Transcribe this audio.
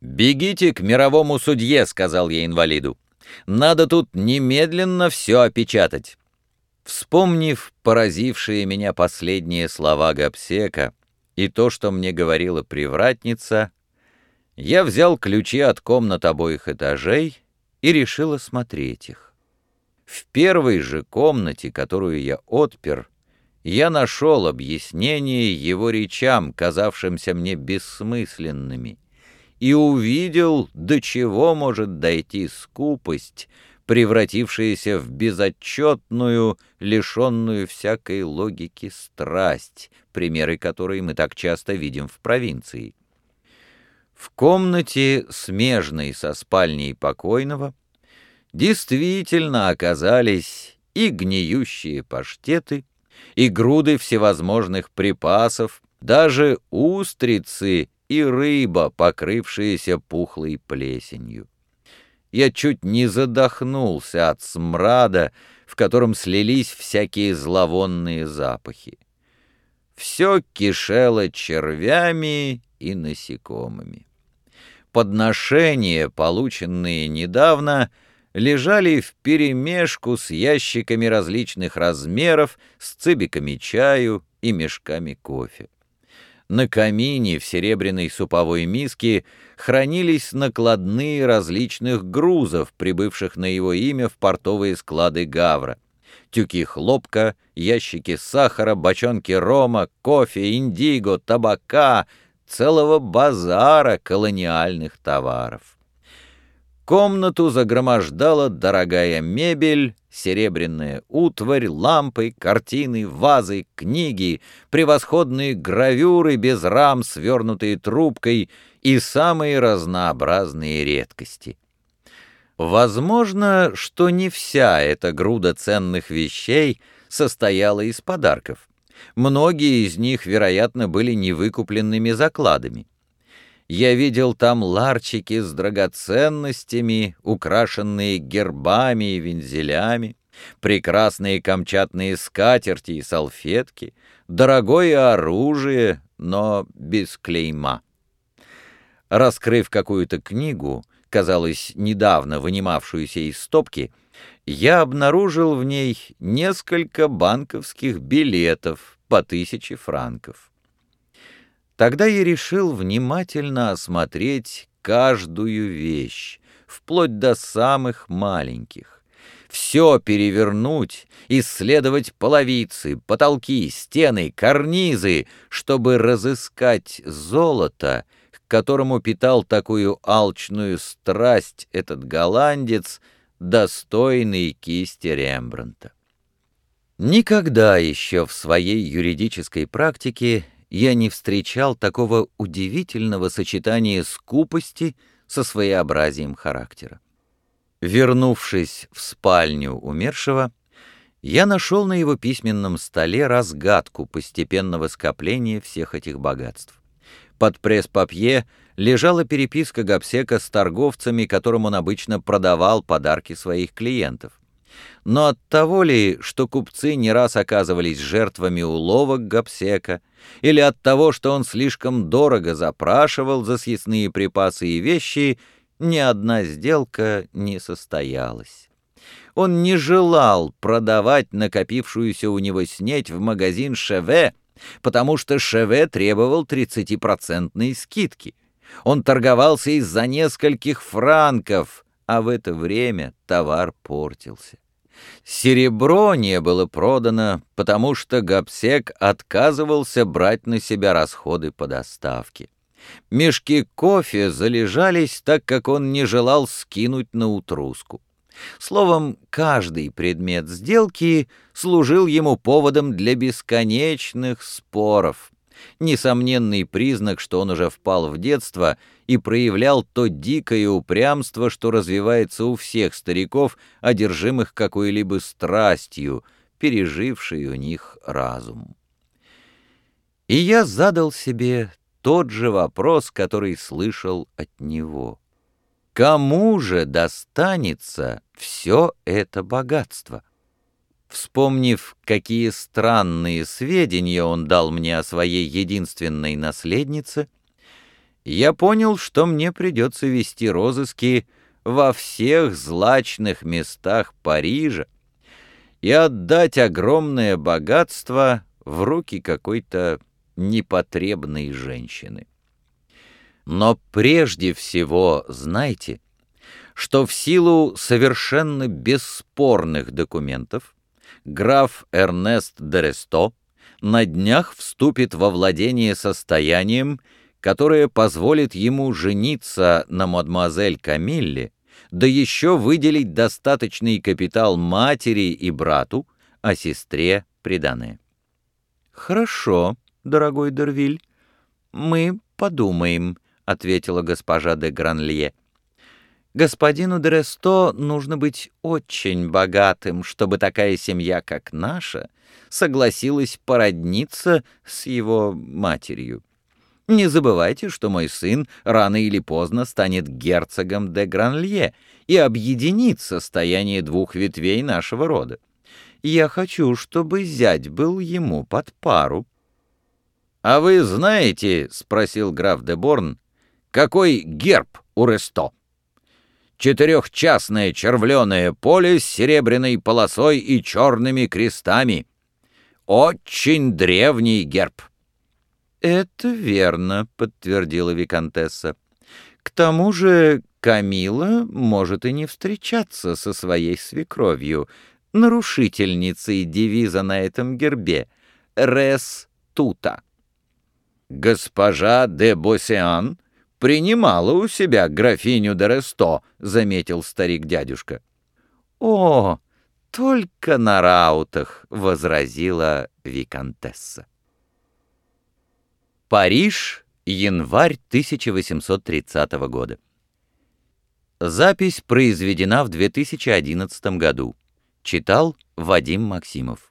«Бегите к мировому судье», — сказал я инвалиду. «Надо тут немедленно все опечатать». Вспомнив поразившие меня последние слова Гапсека и то, что мне говорила привратница, я взял ключи от комнат обоих этажей и решил осмотреть их. В первой же комнате, которую я отпер, я нашел объяснение его речам, казавшимся мне бессмысленными, и увидел, до чего может дойти скупость, превратившаяся в безотчетную, лишенную всякой логики страсть, примеры которой мы так часто видим в провинции. В комнате, смежной со спальней покойного, действительно оказались и гниющие паштеты, и груды всевозможных припасов, даже устрицы и рыба, покрывшаяся пухлой плесенью. Я чуть не задохнулся от смрада, в котором слились всякие зловонные запахи. Все кишело червями и насекомыми. Подношения, полученные недавно, — лежали вперемешку с ящиками различных размеров, с цыбиками чаю и мешками кофе. На камине в серебряной суповой миске хранились накладные различных грузов, прибывших на его имя в портовые склады Гавра. Тюки хлопка, ящики сахара, бочонки рома, кофе, индиго, табака, целого базара колониальных товаров. Комнату загромождала дорогая мебель, серебряная утварь, лампы, картины, вазы, книги, превосходные гравюры без рам, свернутые трубкой и самые разнообразные редкости. Возможно, что не вся эта груда ценных вещей состояла из подарков. Многие из них, вероятно, были невыкупленными закладами. Я видел там ларчики с драгоценностями, украшенные гербами и вензелями, прекрасные камчатные скатерти и салфетки, дорогое оружие, но без клейма. Раскрыв какую-то книгу, казалось, недавно вынимавшуюся из стопки, я обнаружил в ней несколько банковских билетов по тысяче франков. Тогда я решил внимательно осмотреть каждую вещь, вплоть до самых маленьких. Все перевернуть, исследовать половицы, потолки, стены, карнизы, чтобы разыскать золото, к которому питал такую алчную страсть этот голландец, достойный кисти Рембрандта. Никогда еще в своей юридической практике я не встречал такого удивительного сочетания скупости со своеобразием характера. Вернувшись в спальню умершего, я нашел на его письменном столе разгадку постепенного скопления всех этих богатств. Под пресс-папье лежала переписка Гапсека с торговцами, которым он обычно продавал подарки своих клиентов. Но от того ли, что купцы не раз оказывались жертвами уловок Гапсека, или от того, что он слишком дорого запрашивал за съестные припасы и вещи, ни одна сделка не состоялась. Он не желал продавать накопившуюся у него снеть в магазин «Шеве», потому что «Шеве» требовал 30-процентной скидки. Он торговался из-за нескольких франков, а в это время товар портился. Серебро не было продано, потому что Гапсек отказывался брать на себя расходы по доставке. Мешки кофе залежались, так как он не желал скинуть на утруску. Словом, каждый предмет сделки служил ему поводом для бесконечных споров. Несомненный признак, что он уже впал в детство и проявлял то дикое упрямство, что развивается у всех стариков, одержимых какой-либо страстью, пережившей у них разум. И я задал себе тот же вопрос, который слышал от него. Кому же достанется все это богатство? Вспомнив, какие странные сведения он дал мне о своей единственной наследнице, я понял, что мне придется вести розыски во всех злачных местах Парижа и отдать огромное богатство в руки какой-то непотребной женщины. Но прежде всего знайте, что в силу совершенно бесспорных документов граф Эрнест Дересто на днях вступит во владение состоянием, которое позволит ему жениться на мадемуазель Камилле, да еще выделить достаточный капитал матери и брату, а сестре приданное. «Хорошо, дорогой Дервиль, мы подумаем», — ответила госпожа де Гранлье. «Господину Дресто нужно быть очень богатым, чтобы такая семья, как наша, согласилась породниться с его матерью. Не забывайте, что мой сын рано или поздно станет герцогом де Гранлье и объединит состояние двух ветвей нашего рода. Я хочу, чтобы зять был ему под пару». «А вы знаете, — спросил граф де Борн, — какой герб у Ресто?» «Четырехчастное червленое поле с серебряной полосой и черными крестами. Очень древний герб». «Это верно», — подтвердила Викантесса. «К тому же Камила может и не встречаться со своей свекровью, нарушительницей девиза на этом гербе «Рес тута». «Госпожа де Босиан принимала у себя графиню де Ресто», — заметил старик-дядюшка. «О, только на раутах», — возразила Викантесса. Париж, январь 1830 года. Запись произведена в 2011 году. Читал Вадим Максимов.